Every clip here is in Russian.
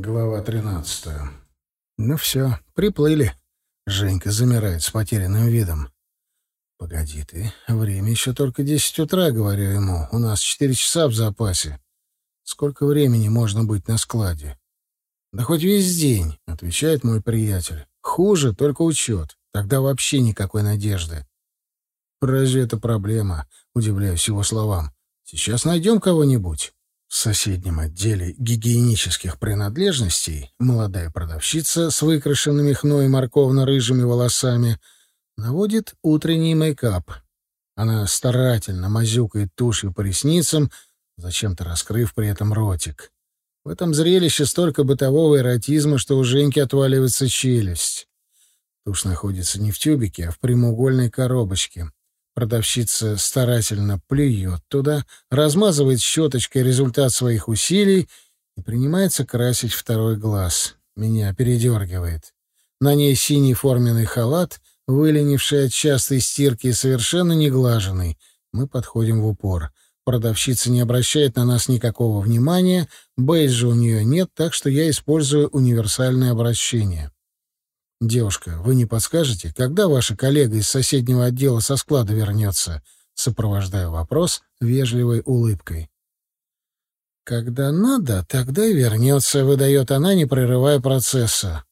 Глава тринадцатая. Ну все, приплыли. Женька замирает с потерянным видом. Погоди ты, время еще только десять утра, говорю ему. У нас четыре часа в запасе. Сколько времени можно быть на складе? Да хоть весь день, отвечает мой приятель. Хуже только учет. Тогда вообще никакой надежды. Разве это проблема? Удивляюсь его словам. Сейчас найдем кого-нибудь. В соседнем отделе гигиенических принадлежностей молодая продавщица с выкрашенными хной морковно-рыжими волосами наводит утренний мейкап. Она старательно мазюкает тушью по ресницам, зачем-то раскрыв при этом ротик. В этом зрелище столько бытового эротизма, что у Женьки отваливается челюсть. Тушь находится не в тюбике, а в прямоугольной коробочке. Продавщица старательно плюет туда, размазывает щеточкой результат своих усилий и принимается красить второй глаз. Меня передергивает. На ней синий форменный халат, выленивший от частой стирки и совершенно неглаженный. Мы подходим в упор. Продавщица не обращает на нас никакого внимания, бейджа у нее нет, так что я использую универсальное обращение. «Девушка, вы не подскажете, когда ваша коллега из соседнего отдела со склада вернется?» Сопровождаю вопрос вежливой улыбкой. «Когда надо, тогда и вернется», — выдает она, не прерывая процесса.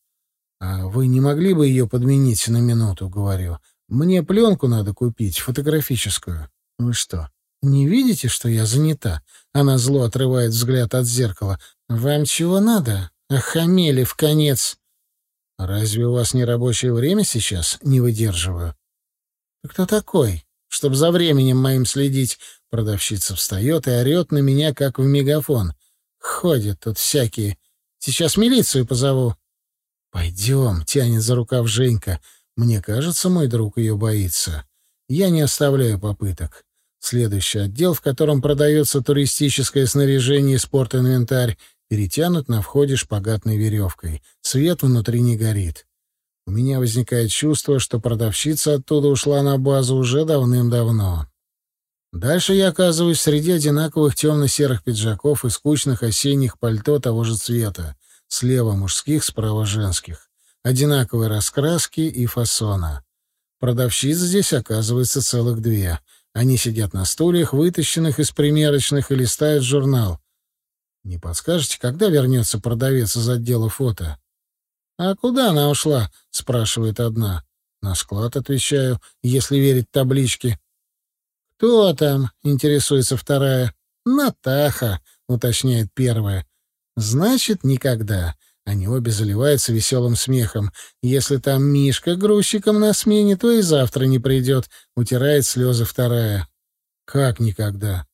«А вы не могли бы ее подменить на минуту?» — говорю. «Мне пленку надо купить, фотографическую». «Вы что, не видите, что я занята?» Она зло отрывает взгляд от зеркала. «Вам чего надо? Охамели в конец!» «Разве у вас не рабочее время сейчас?» «Не выдерживаю». «Кто такой? Чтоб за временем моим следить?» Продавщица встает и орет на меня, как в мегафон. «Ходят тут всякие. Сейчас милицию позову». «Пойдем», — тянет за рукав Женька. «Мне кажется, мой друг ее боится. Я не оставляю попыток. Следующий отдел, в котором продается туристическое снаряжение и спортинвентарь, перетянут на входе шпагатной веревкой. Свет внутри не горит. У меня возникает чувство, что продавщица оттуда ушла на базу уже давным-давно. Дальше я оказываюсь среди одинаковых темно-серых пиджаков и скучных осенних пальто того же цвета. Слева мужских, справа женских. Одинаковые раскраски и фасона. Продавщиц здесь оказывается целых две. Они сидят на стульях, вытащенных из примерочных, и листают журнал. Не подскажете, когда вернется продавец из отдела фото? — А куда она ушла? — спрашивает одна. — На склад, отвечаю, если верить табличке. — Кто там? — интересуется вторая. — Натаха, — уточняет первая. — Значит, никогда. Они обе заливаются веселым смехом. Если там Мишка грузчиком на смене, то и завтра не придет, — утирает слезы вторая. — Как никогда?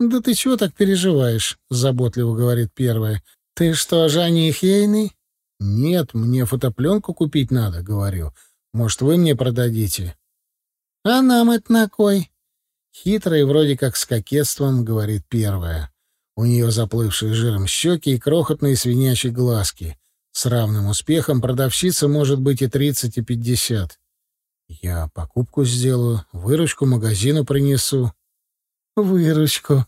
«Да ты чего так переживаешь?» — заботливо говорит первая. «Ты что, жених ейный?» «Нет, мне фотопленку купить надо», — говорю. «Может, вы мне продадите?» «А нам это на кой?» Хитро вроде как с кокетством, — говорит первая. У нее заплывшие жиром щеки и крохотные свинячьи глазки. С равным успехом продавщица может быть и тридцать, и пятьдесят. Я покупку сделаю, выручку магазину принесу. «Выручку»,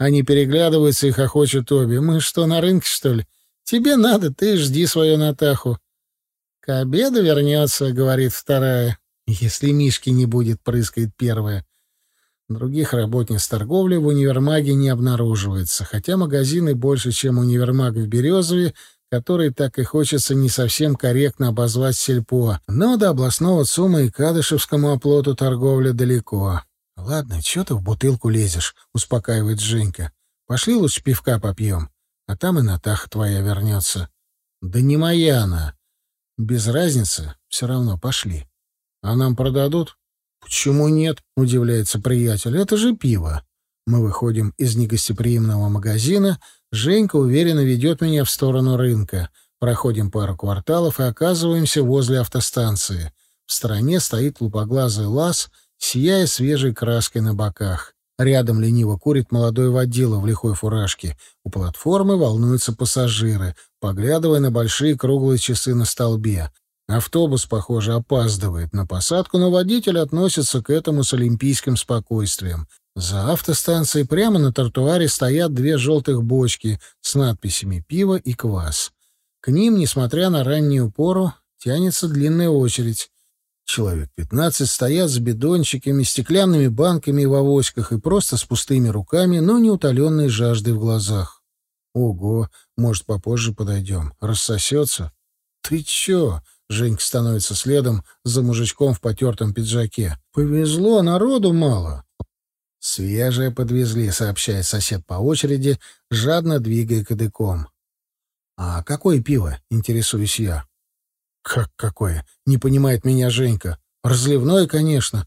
они переглядываются и хохочут обе. «Мы что, на рынке, что ли? Тебе надо, ты жди свою Натаху». «К обеду вернется», — говорит вторая. «Если Мишки не будет», — прыскает первая. Других работниц торговли в универмаге не обнаруживается, хотя магазины больше, чем универмаг в Березове, который так и хочется не совсем корректно обозвать сельпо, но до областного ЦУМа и Кадышевскому оплоту торговля далеко. «Ладно, чё ты в бутылку лезешь?» — успокаивает Женька. «Пошли лучше пивка попьем, а там и Натаха твоя вернется». «Да не моя она». «Без разницы, все равно пошли». «А нам продадут?» «Почему нет?» — удивляется приятель. «Это же пиво». Мы выходим из негостеприимного магазина. Женька уверенно ведет меня в сторону рынка. Проходим пару кварталов и оказываемся возле автостанции. В стороне стоит лупоглазый лаз — сияя свежей краской на боках. Рядом лениво курит молодой водила в лихой фуражке. У платформы волнуются пассажиры, поглядывая на большие круглые часы на столбе. Автобус, похоже, опаздывает на посадку, но водитель относится к этому с олимпийским спокойствием. За автостанцией прямо на тротуаре стоят две желтых бочки с надписями «Пиво» и «Квас». К ним, несмотря на раннюю пору, тянется длинная очередь. Человек пятнадцать стоят с бидончиками, стеклянными банками в авоськах и просто с пустыми руками, но не утоленной жаждой в глазах. Ого, может, попозже подойдем. Рассосется? Ты чё? Женька становится следом за мужичком в потертом пиджаке. Повезло, народу мало. Свежее подвезли, сообщает сосед по очереди, жадно двигая кадыком. А какое пиво, интересуюсь я. Как какое? Не понимает меня Женька. Разливное, конечно.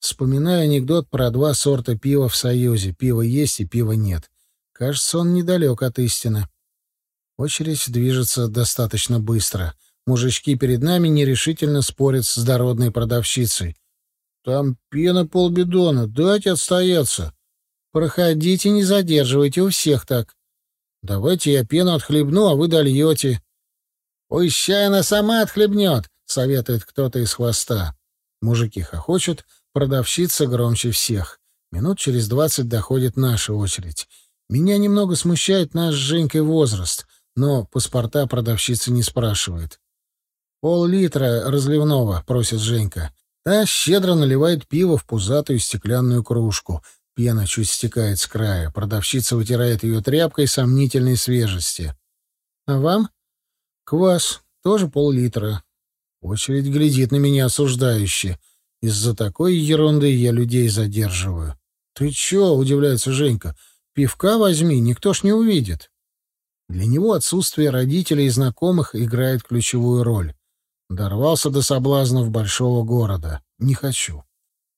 Вспоминаю анекдот про два сорта пива в Союзе. Пиво есть и пива нет. Кажется, он недалек от истины. Очередь движется достаточно быстро. Мужички перед нами нерешительно спорят с дородной продавщицей. «Там пена полбидона, дайте отстояться». «Проходите, не задерживайте, у всех так». «Давайте я пену отхлебну, а вы дольете». «Пущай она сама отхлебнет», — советует кто-то из хвоста. Мужики хохочут, продавщица громче всех. Минут через двадцать доходит наша очередь. Меня немного смущает наш с Женькой возраст, но паспорта продавщица не спрашивает. «Пол-литра разливного», — просит Женька. Та щедро наливает пиво в пузатую стеклянную кружку. Пена чуть стекает с края. Продавщица вытирает ее тряпкой сомнительной свежести. «А вам?» Квас, тоже пол-литра. Очередь глядит на меня осуждающе. Из-за такой ерунды я людей задерживаю. «Ты чё?» — удивляется Женька. «Пивка возьми, никто ж не увидит». Для него отсутствие родителей и знакомых играет ключевую роль. Дорвался до соблазнов большого города. Не хочу.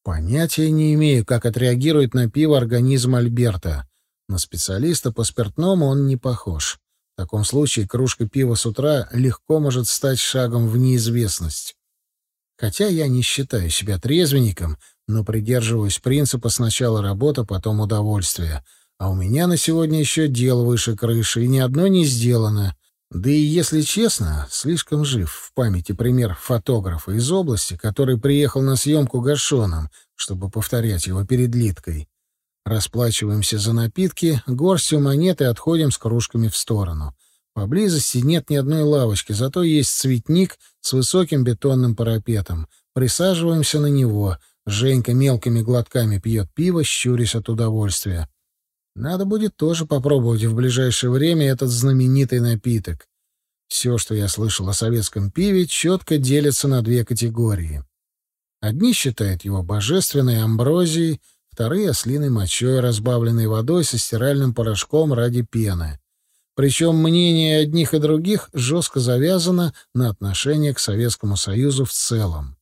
Понятия не имею, как отреагирует на пиво организм Альберта. На специалиста по спиртному он не похож. В таком случае кружка пива с утра легко может стать шагом в неизвестность. Хотя я не считаю себя трезвенником, но придерживаюсь принципа сначала работа, потом удовольствие. А у меня на сегодня еще дело выше крыши, и ни одно не сделано. Да и, если честно, слишком жив в памяти пример фотографа из области, который приехал на съемку гашоном, чтобы повторять его перед Литкой. Расплачиваемся за напитки, горстью монет и отходим с кружками в сторону. Поблизости нет ни одной лавочки, зато есть цветник с высоким бетонным парапетом. Присаживаемся на него. Женька мелкими глотками пьет пиво, щурясь от удовольствия. Надо будет тоже попробовать в ближайшее время этот знаменитый напиток. Все, что я слышал о советском пиве, четко делится на две категории. Одни считают его божественной амброзией, вторые — ослиной мочой, разбавленной водой со стиральным порошком ради пены. Причем мнение одних и других жестко завязано на отношение к Советскому Союзу в целом.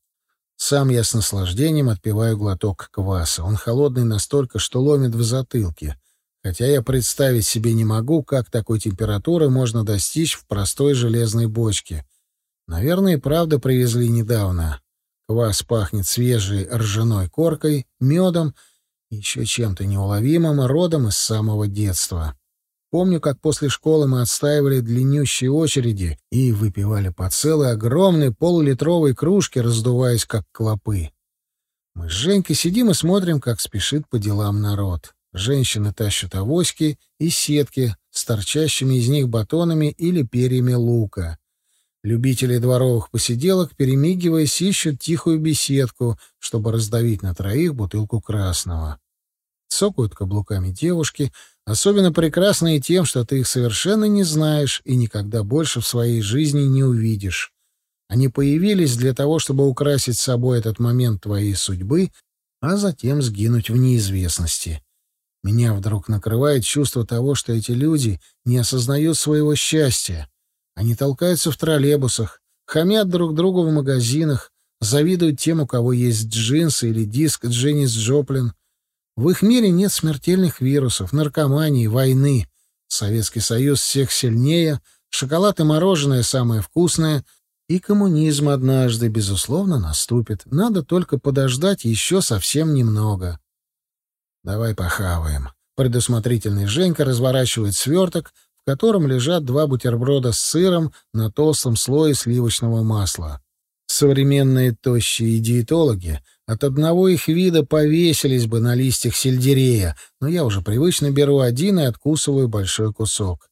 Сам я с наслаждением отпиваю глоток кваса. Он холодный настолько, что ломит в затылке. Хотя я представить себе не могу, как такой температуры можно достичь в простой железной бочке. Наверное, и правда привезли недавно. Квас пахнет свежей ржаной коркой, медом еще чем-то неуловимым, родом из самого детства. Помню, как после школы мы отстаивали длиннющие очереди и выпивали по целой огромной полулитровой кружке, раздуваясь как клопы. Мы с Женькой сидим и смотрим, как спешит по делам народ. Женщины тащат авоськи и сетки с торчащими из них батонами или перьями лука. Любители дворовых посиделок, перемигиваясь, ищут тихую беседку, чтобы раздавить на троих бутылку красного. Цокают каблуками девушки, особенно прекрасные тем, что ты их совершенно не знаешь и никогда больше в своей жизни не увидишь. Они появились для того, чтобы украсить собой этот момент твоей судьбы, а затем сгинуть в неизвестности. Меня вдруг накрывает чувство того, что эти люди не осознают своего счастья. Они толкаются в троллейбусах, хамят друг другу в магазинах, завидуют тем, у кого есть джинсы или диск Дженнис Джоплин. В их мире нет смертельных вирусов, наркомании, войны. Советский Союз всех сильнее, шоколад и мороженое самое вкусное, и коммунизм однажды, безусловно, наступит. Надо только подождать еще совсем немного. Давай похаваем. Предусмотрительный Женька разворачивает сверток, котором лежат два бутерброда с сыром на толстом слое сливочного масла. Современные тощие диетологи от одного их вида повесились бы на листьях сельдерея, но я уже привычно беру один и откусываю большой кусок.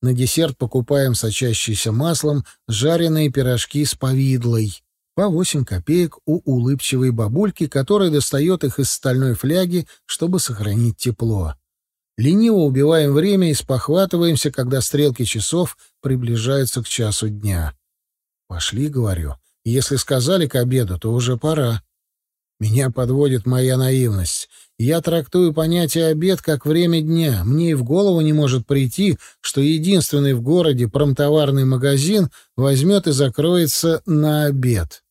На десерт покупаем сочащийся маслом жареные пирожки с повидлой. По восемь копеек у улыбчивой бабульки, которая достает их из стальной фляги, чтобы сохранить тепло. Лениво убиваем время и спохватываемся, когда стрелки часов приближаются к часу дня. «Пошли», — говорю. «Если сказали к обеду, то уже пора». Меня подводит моя наивность. Я трактую понятие «обед» как время дня. Мне и в голову не может прийти, что единственный в городе промтоварный магазин возьмет и закроется на обед.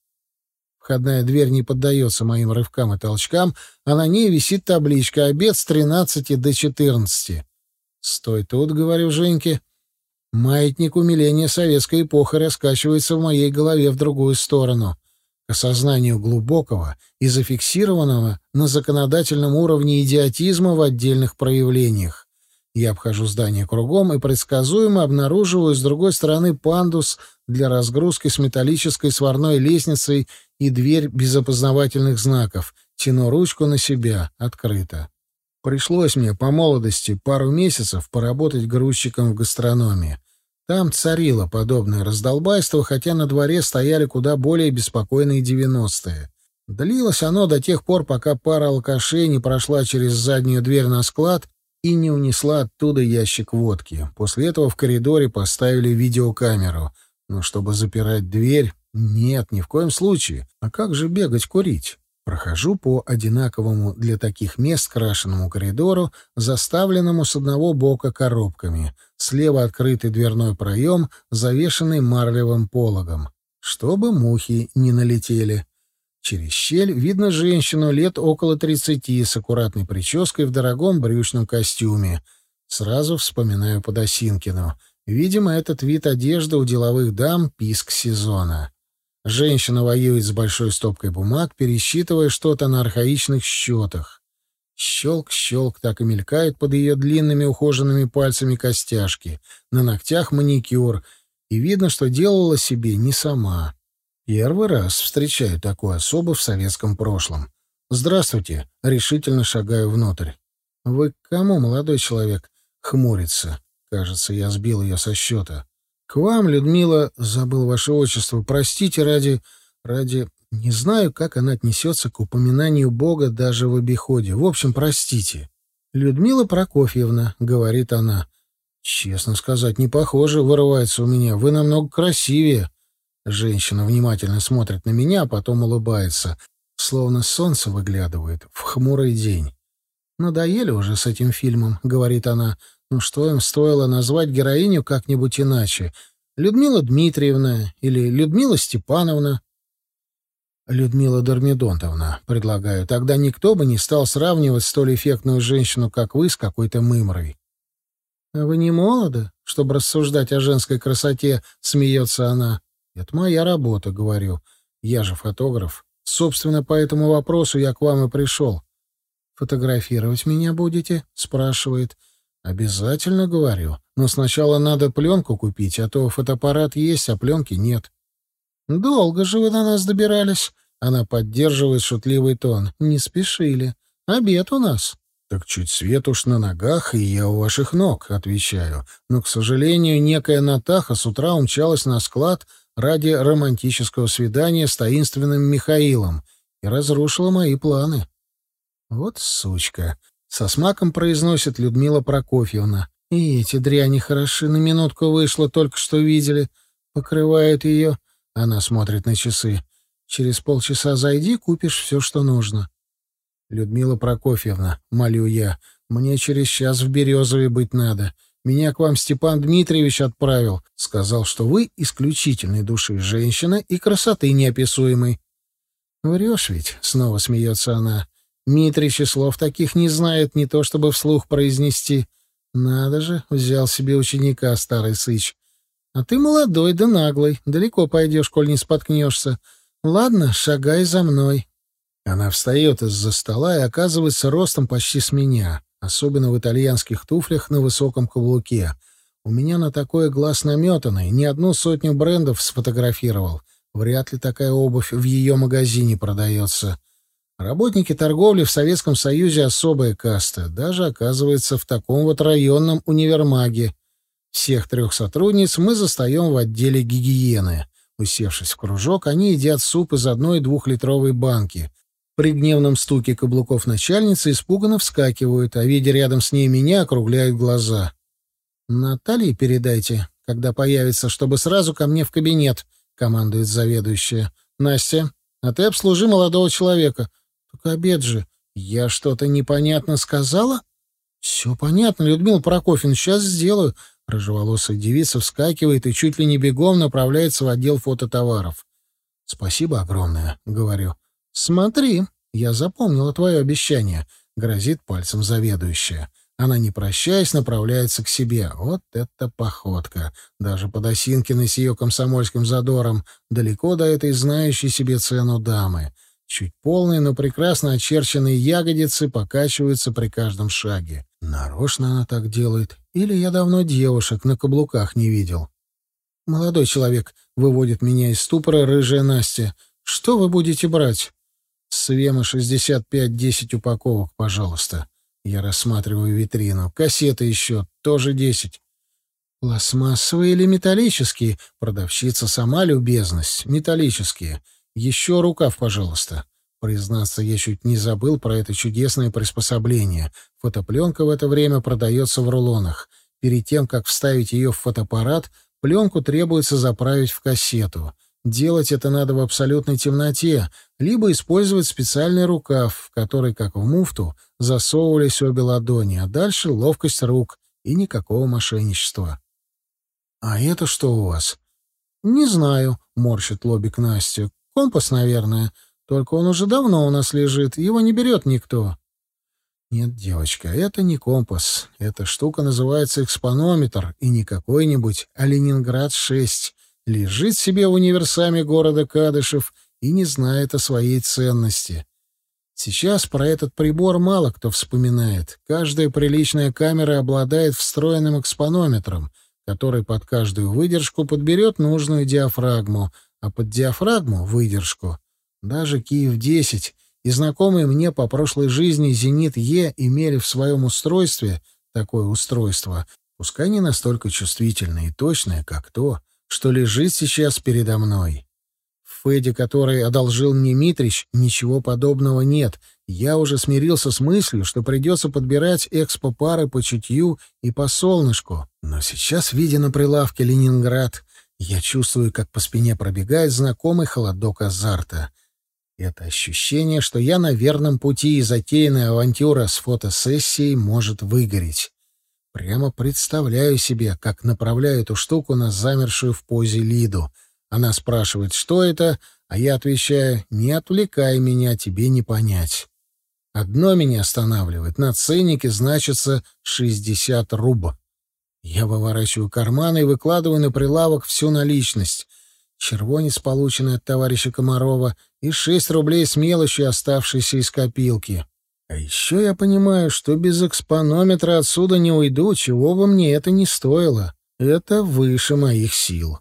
Входная дверь не поддается моим рывкам и толчкам, а на ней висит табличка «Обед с 13 до 14». «Стой тут», — говорю Женьке. Маятник умиления советской эпохи раскачивается в моей голове в другую сторону к осознанию глубокого и зафиксированного на законодательном уровне идиотизма в отдельных проявлениях. Я обхожу здание кругом и предсказуемо обнаруживаю с другой стороны пандус для разгрузки с металлической сварной лестницей и дверь без опознавательных знаков. Тяну ручку на себя. Открыто. Пришлось мне по молодости пару месяцев поработать грузчиком в гастрономии. Там царило подобное раздолбайство, хотя на дворе стояли куда более беспокойные девяностые. Длилось оно до тех пор, пока пара алкашей не прошла через заднюю дверь на склад и не унесла оттуда ящик водки. После этого в коридоре поставили видеокамеру. Но чтобы запирать дверь, нет, ни в коем случае. А как же бегать курить? Прохожу по одинаковому для таких мест крашенному коридору, заставленному с одного бока коробками. Слева открытый дверной проем, завешенный марлевым пологом. Чтобы мухи не налетели. Через щель видно женщину лет около тридцати с аккуратной прической в дорогом брючном костюме. Сразу вспоминаю Подосинкину. Видимо, этот вид одежды у деловых дам — писк сезона. Женщина воюет с большой стопкой бумаг, пересчитывая что-то на архаичных счетах. Щелк-щелк так и мелькает под ее длинными ухоженными пальцами костяшки. На ногтях маникюр. И видно, что делала себе не сама. Первый раз встречаю такую особу в советском прошлом. «Здравствуйте!» — решительно шагаю внутрь. «Вы к кому, молодой человек?» — хмурится. Кажется, я сбил ее со счета. К вам, Людмила, забыл ваше отчество, простите ради... ради... Не знаю, как она отнесется к упоминанию Бога даже в обиходе. В общем, простите. Людмила Прокофьевна, — говорит она. Честно сказать, не похоже, вырывается у меня. Вы намного красивее. Женщина внимательно смотрит на меня, а потом улыбается, словно солнце выглядывает в хмурый день. «Надоели уже с этим фильмом», — говорит она. Ну что им стоило назвать героиню как-нибудь иначе? Людмила Дмитриевна или Людмила Степановна? Людмила Дормидонтовна, предлагаю. Тогда никто бы не стал сравнивать столь эффектную женщину, как вы, с какой-то мымрой. А вы не молоды, чтобы рассуждать о женской красоте, смеется она. Это моя работа, говорю. Я же фотограф. Собственно, по этому вопросу я к вам и пришел. «Фотографировать меня будете?» — спрашивает. «Обязательно, говорю. Но сначала надо пленку купить, а то фотоаппарат есть, а пленки нет». «Долго же вы до нас добирались?» Она поддерживает шутливый тон. «Не спешили. Обед у нас». «Так чуть свет уж на ногах, и я у ваших ног», — отвечаю. Но, к сожалению, некая Натаха с утра умчалась на склад ради романтического свидания с таинственным Михаилом и разрушила мои планы. Вот сучка. Со смаком произносит Людмила Прокофьевна. И эти дряни хороши, на минутку вышло, только что видели. Покрывают ее. Она смотрит на часы. Через полчаса зайди, купишь все, что нужно. Людмила Прокофьевна, молю я, мне через час в Березове быть надо. Меня к вам Степан Дмитриевич отправил. Сказал, что вы исключительной души женщина и красоты неописуемой. Врешь ведь, снова смеется она. Митрич и слов таких не знает, не то чтобы вслух произнести. Надо же, взял себе ученика старый сыч. А ты молодой да наглый, далеко пойдешь, коль не споткнешься. Ладно, шагай за мной. Она встает из-за стола и оказывается ростом почти с меня, особенно в итальянских туфлях на высоком каблуке. У меня на такое глаз наметанный, не одну сотню брендов сфотографировал. Вряд ли такая обувь в ее магазине продается. Работники торговли в Советском Союзе особая каста, даже, оказывается, в таком вот районном универмаге. Всех трех сотрудниц мы застаем в отделе гигиены. Усевшись в кружок, они едят суп из одной двухлитровой банки. При гневном стуке каблуков начальницы испуганно вскакивают, а, видя рядом с ней меня, округляют глаза. «Наталье передайте, когда появится, чтобы сразу ко мне в кабинет», — командует заведующая. «Настя, а ты обслужи молодого человека». «Так обед же. Я что-то непонятно сказала?» «Все понятно, Людмила Прокофьевна, сейчас сделаю. Рыжеволосая девица вскакивает и чуть ли не бегом направляется в отдел фототоваров. «Спасибо огромное», — говорю. «Смотри, я запомнила твое обещание», — грозит пальцем заведующая. Она, не прощаясь, направляется к себе. Вот это походка! Даже подосинкины с ее комсомольским задором далеко до этой знающей себе цену дамы. Чуть полные, но прекрасно очерченные ягодицы покачиваются при каждом шаге. Нарочно она так делает. Или я давно девушек на каблуках не видел. «Молодой человек», — выводит меня из ступора рыжая Настя. «Что вы будете брать?» «Свема 65-10 упаковок, пожалуйста». Я рассматриваю витрину. «Кассеты еще, тоже 10». «Пластмассовые или металлические?» Продавщица сама любезность. «Металлические. Еще рукав, пожалуйста». Признаться, я чуть не забыл про это чудесное приспособление. Фотопленка в это время продается в рулонах. Перед тем, как вставить ее в фотоаппарат, пленку требуется заправить в кассету. Делать это надо в абсолютной темноте, либо использовать специальный рукав, в который, как в муфту, засовывались обе ладони, а дальше ловкость рук и никакого мошенничества. «А это что у вас?» «Не знаю», — морщит лобик Настя. «Компас, наверное. Только он уже давно у нас лежит, его не берет никто. Нет, девочка, это не компас. Эта штука называется экспонометр, и не какой-нибудь, а Ленинград-6. Лежит себе в универсаме города Кадышев и не знает о своей ценности. Сейчас про этот прибор мало кто вспоминает. Каждая приличная камера обладает встроенным экспонометром, который под каждую выдержку подберет нужную диафрагму, а под диафрагму — выдержку даже Киев-10 и знакомые мне по прошлой жизни «Зенит-Е» имели в своем устройстве такое устройство, пускай не настолько чувствительное и точное, как то, что лежит сейчас передо мной. В Феде, который одолжил мне Митрич, ничего подобного нет. Я уже смирился с мыслью, что придется подбирать экспо-пары по чутью и по солнышку. Но сейчас, видя на прилавке Ленинград, я чувствую, как по спине пробегает знакомый холодок азарта — это ощущение, что я на верном пути и затеянная авантюра с фотосессией может выгореть. Прямо представляю себе, как направляю эту штуку на замершую в позе Лиду. Она спрашивает, что это, а я отвечаю, не отвлекай меня, тебе не понять. Одно меня останавливает. На ценнике значится 60 руб. Я выворачиваю карманы и выкладываю на прилавок всю наличность — червонец, полученный от товарища Комарова, и шесть рублей с мелочью, оставшейся из копилки. А еще я понимаю, что без экспонометра отсюда не уйду, чего бы мне это ни стоило. Это выше моих сил.